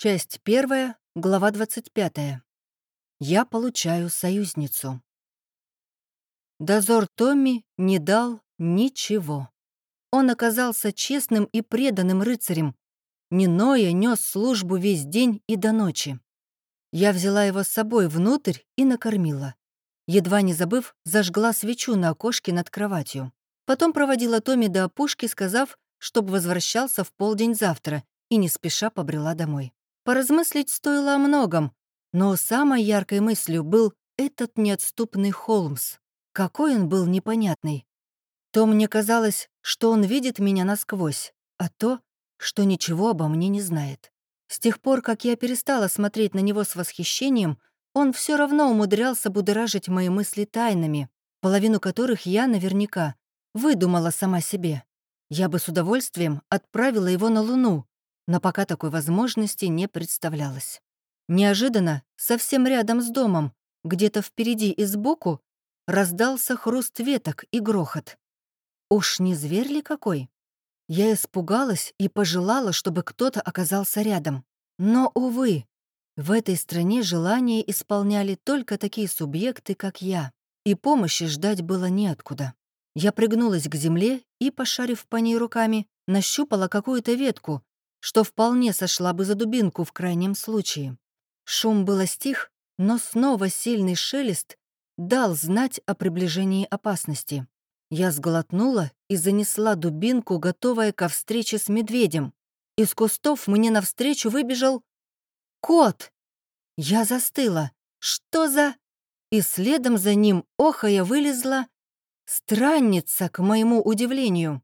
Часть первая, глава 25. Я получаю союзницу. Дозор Томми не дал ничего. Он оказался честным и преданным рыцарем. Ниноя нес службу весь день и до ночи. Я взяла его с собой внутрь и накормила. Едва не забыв, зажгла свечу на окошке над кроватью. Потом проводила Томми до опушки, сказав, чтобы возвращался в полдень завтра, и не спеша побрела домой. Поразмыслить стоило о многом, но самой яркой мыслью был этот неотступный Холмс. Какой он был непонятный. То мне казалось, что он видит меня насквозь, а то, что ничего обо мне не знает. С тех пор, как я перестала смотреть на него с восхищением, он все равно умудрялся будоражить мои мысли тайнами, половину которых я наверняка выдумала сама себе. Я бы с удовольствием отправила его на Луну, но пока такой возможности не представлялось. Неожиданно, совсем рядом с домом, где-то впереди и сбоку, раздался хруст веток и грохот. Уж не зверь ли какой? Я испугалась и пожелала, чтобы кто-то оказался рядом. Но, увы, в этой стране желания исполняли только такие субъекты, как я, и помощи ждать было неоткуда. Я пригнулась к земле и, пошарив по ней руками, нащупала какую-то ветку, что вполне сошла бы за дубинку в крайнем случае. Шум было стих, но снова сильный шелест дал знать о приближении опасности. Я сглотнула и занесла дубинку, готовая ко встрече с медведем. Из кустов мне навстречу выбежал кот. Я застыла. Что за... И следом за ним, охая, вылезла Странница, к моему удивлению.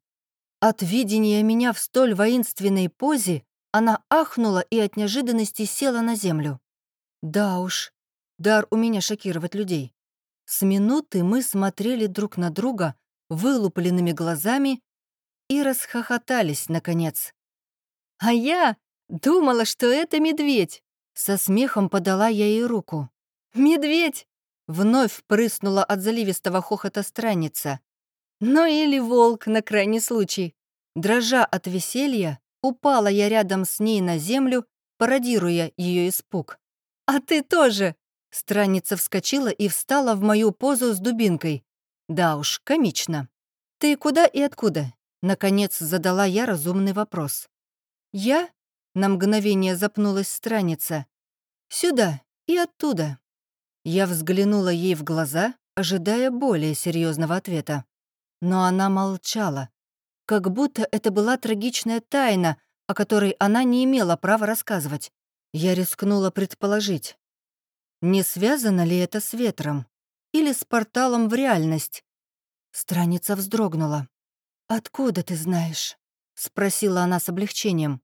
От видения меня в столь воинственной позе она ахнула и от неожиданности села на землю. Да уж, дар у меня шокировать людей. С минуты мы смотрели друг на друга вылупленными глазами и расхохотались, наконец. «А я думала, что это медведь!» Со смехом подала я ей руку. «Медведь! Вновь прыснула от заливистого хохота странница. Ну или волк на крайний случай. Дрожа от веселья, упала я рядом с ней на землю, пародируя ее испуг. «А ты тоже!» Странница вскочила и встала в мою позу с дубинкой. Да уж, комично. «Ты куда и откуда?» Наконец задала я разумный вопрос. «Я?» На мгновение запнулась странница. «Сюда и оттуда». Я взглянула ей в глаза, ожидая более серьезного ответа. Но она молчала, как будто это была трагичная тайна, о которой она не имела права рассказывать. Я рискнула предположить, не связано ли это с ветром или с порталом в реальность. Страница вздрогнула. «Откуда ты знаешь?» — спросила она с облегчением.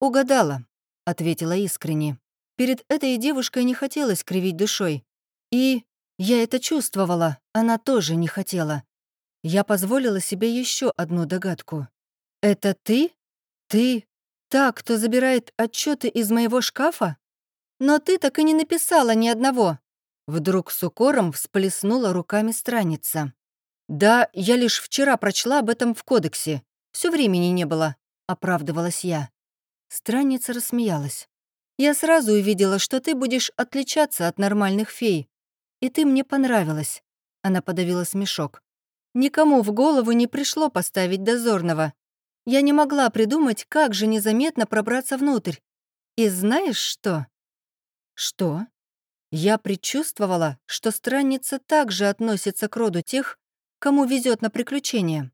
«Угадала», — ответила искренне. Перед этой девушкой не хотелось кривить душой. И я это чувствовала, она тоже не хотела. Я позволила себе еще одну догадку. «Это ты? Ты? Та, кто забирает отчеты из моего шкафа? Но ты так и не написала ни одного». Вдруг с укором всплеснула руками страница. «Да, я лишь вчера прочла об этом в кодексе. Все времени не было», — оправдывалась я. Страница рассмеялась. Я сразу увидела, что ты будешь отличаться от нормальных фей. И ты мне понравилась». Она подавила смешок. «Никому в голову не пришло поставить дозорного. Я не могла придумать, как же незаметно пробраться внутрь. И знаешь что?» «Что?» Я предчувствовала, что странница также относится к роду тех, кому везет на приключения.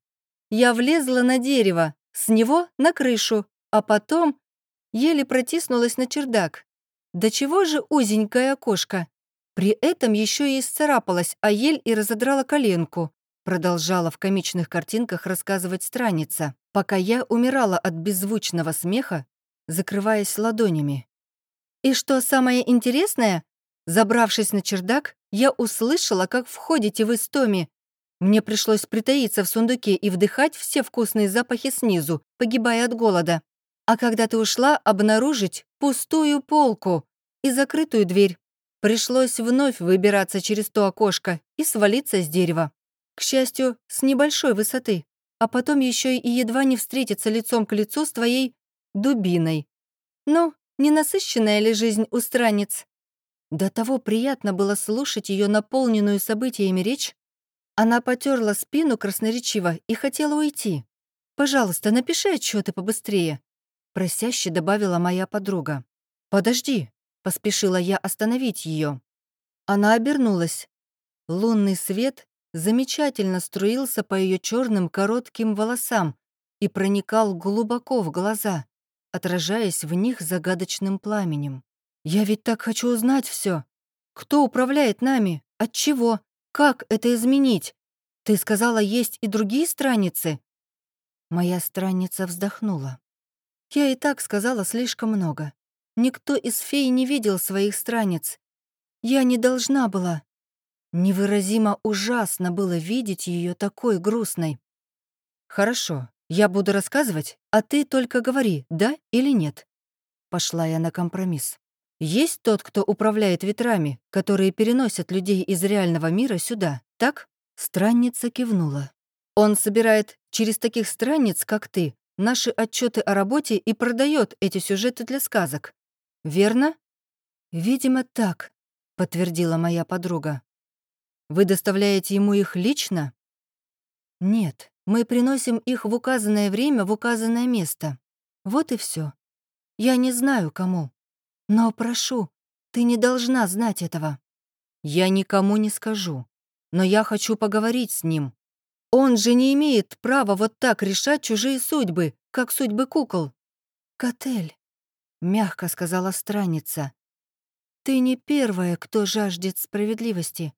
Я влезла на дерево, с него на крышу, а потом еле протиснулась на чердак. Да чего же узенькое окошко? При этом еще и исцарапалась, а ель и разодрала коленку. Продолжала в комичных картинках рассказывать страница, пока я умирала от беззвучного смеха, закрываясь ладонями. И что самое интересное, забравшись на чердак, я услышала, как входите вы с Томи. Мне пришлось притаиться в сундуке и вдыхать все вкусные запахи снизу, погибая от голода а когда ты ушла, обнаружить пустую полку и закрытую дверь. Пришлось вновь выбираться через то окошко и свалиться с дерева. К счастью, с небольшой высоты, а потом еще и едва не встретиться лицом к лицу с твоей дубиной. Ну, Ненасыщенная ли жизнь у странниц?» До того приятно было слушать ее наполненную событиями речь. Она потерла спину красноречиво и хотела уйти. «Пожалуйста, напиши отчеты побыстрее», — просяще добавила моя подруга. «Подожди», — поспешила я остановить ее. Она обернулась. Лунный свет замечательно струился по ее черным коротким волосам и проникал глубоко в глаза, отражаясь в них загадочным пламенем. «Я ведь так хочу узнать все. Кто управляет нами? От чего? Как это изменить? Ты сказала, есть и другие страницы?» Моя странница вздохнула. Я и так сказала слишком много. Никто из фей не видел своих страниц. Я не должна была. Невыразимо ужасно было видеть ее такой грустной. «Хорошо, я буду рассказывать, а ты только говори, да или нет». Пошла я на компромисс. Есть тот, кто управляет ветрами, которые переносят людей из реального мира сюда, так? Странница кивнула. Он собирает через таких странниц, как ты, наши отчеты о работе и продает эти сюжеты для сказок верно?» «Видимо, так», — подтвердила моя подруга. «Вы доставляете ему их лично?» «Нет, мы приносим их в указанное время в указанное место. Вот и все. Я не знаю, кому. Но прошу, ты не должна знать этого». «Я никому не скажу, но я хочу поговорить с ним. Он же не имеет права вот так решать чужие судьбы, как судьбы кукол». «Котель, мягко сказала странница. «Ты не первая, кто жаждет справедливости.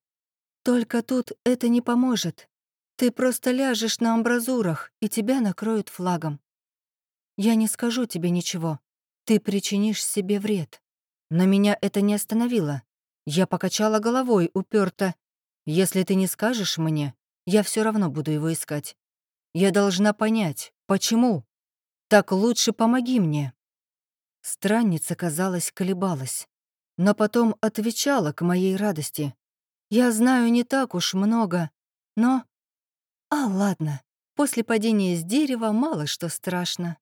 Только тут это не поможет. Ты просто ляжешь на амбразурах, и тебя накроют флагом. Я не скажу тебе ничего. Ты причинишь себе вред. Но меня это не остановило. Я покачала головой, уперто. Если ты не скажешь мне, я все равно буду его искать. Я должна понять, почему. Так лучше помоги мне. Странница, казалось, колебалась, но потом отвечала к моей радости. «Я знаю не так уж много, но...» «А, ладно, после падения с дерева мало что страшно».